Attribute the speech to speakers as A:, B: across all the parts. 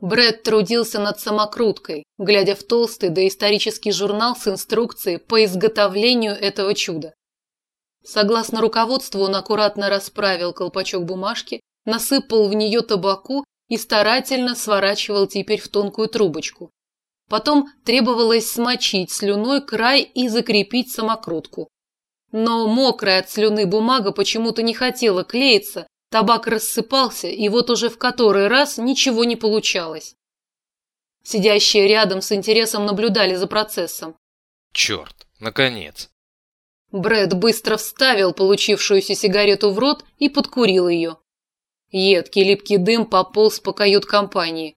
A: Брэд трудился над самокруткой, глядя в толстый доисторический журнал с инструкцией по изготовлению этого чуда. Согласно руководству, он аккуратно расправил колпачок бумажки, насыпал в нее табаку и старательно сворачивал теперь в тонкую трубочку. Потом требовалось смочить слюной край и закрепить самокрутку. Но мокрая от слюны бумага почему-то не хотела клеиться, Табак рассыпался, и вот уже в который раз ничего не получалось. Сидящие рядом с интересом наблюдали за процессом.
B: Черт, наконец.
A: Брэд быстро вставил получившуюся сигарету в рот и подкурил ее. Едкий липкий дым пополз по кают-компании.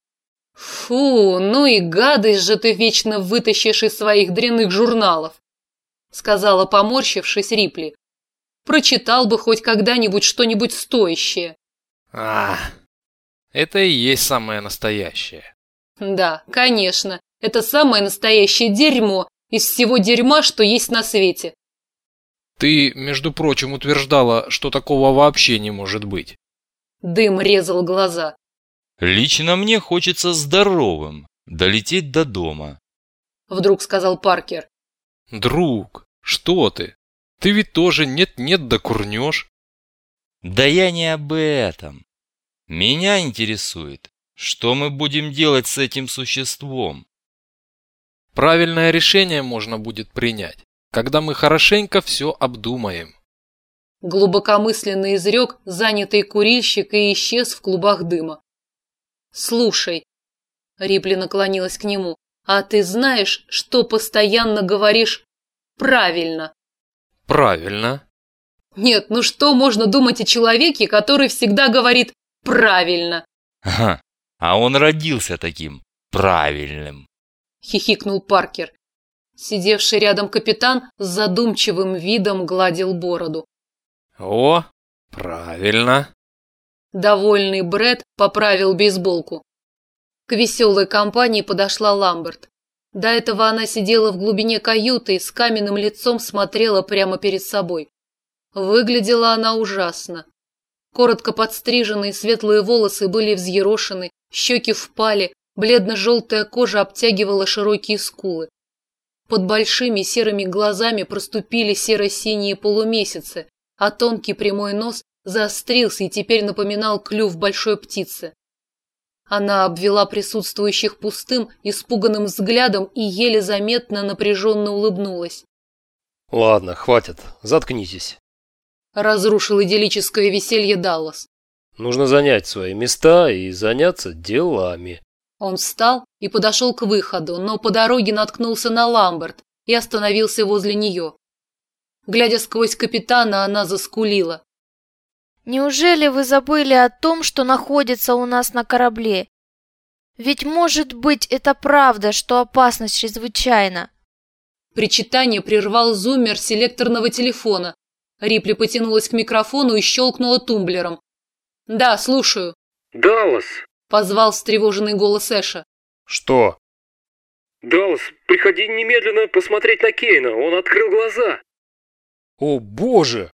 A: «Фу, ну и гадость же ты вечно вытащишь из своих дрянных журналов!» сказала, поморщившись Рипли. Прочитал бы хоть когда-нибудь что-нибудь стоящее.
B: А, это и есть самое настоящее.
A: Да, конечно, это самое настоящее дерьмо из всего дерьма, что есть на свете.
B: Ты, между прочим, утверждала, что такого вообще не может быть.
A: Дым резал глаза.
C: Лично мне хочется здоровым долететь до дома.
A: Вдруг сказал Паркер.
B: Друг, что ты? Ты ведь тоже нет-нет да курнешь.
C: Да я не об этом. Меня интересует, что мы будем делать с этим существом.
B: Правильное решение можно будет принять, когда мы хорошенько все обдумаем.
A: Глубокомысленный изрек занятый курильщик и исчез в клубах дыма. «Слушай», — Рипли наклонилась к нему, — «а ты знаешь, что постоянно говоришь правильно?»
B: Правильно.
A: Нет, ну что можно думать о человеке, который всегда говорит правильно?
C: Ага, а он родился таким правильным.
A: Хихикнул Паркер. Сидевший рядом капитан с задумчивым видом гладил бороду.
B: О, правильно.
A: Довольный Бред поправил бейсболку. К веселой компании подошла Ламберт. До этого она сидела в глубине каюты и с каменным лицом смотрела прямо перед собой. Выглядела она ужасно. Коротко подстриженные светлые волосы были взъерошены, щеки впали, бледно-желтая кожа обтягивала широкие скулы. Под большими серыми глазами проступили серо-синие полумесяцы, а тонкий прямой нос заострился и теперь напоминал клюв большой птицы. Она обвела присутствующих пустым, испуганным взглядом и еле заметно напряженно улыбнулась.
D: «Ладно, хватит, заткнитесь», —
A: разрушил идиллическое веселье Даллас.
D: «Нужно занять свои места и заняться делами».
A: Он встал и подошел к выходу, но по дороге наткнулся на Ламберт и остановился возле нее. Глядя сквозь капитана, она заскулила.
E: Неужели вы забыли о том, что находится у нас на корабле? Ведь может быть это правда, что опасность чрезвычайна.
A: Причитание прервал зуммер селекторного телефона. Рипли потянулась к микрофону и щелкнула тумблером. «Да, слушаю».
D: «Даллас!»
A: – позвал встревоженный голос Эша.
D: «Что?» «Даллас, приходи немедленно посмотреть на Кейна, он открыл глаза».
B: «О, боже!»